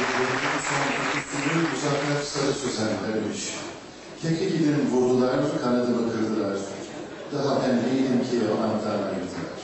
Son tutucuyu Muzaffer Sarı Sözenlermiş. Keklik idin vurdular, kanadımı kırdılar. Daha ben değilim ki anahtarını yırtılar.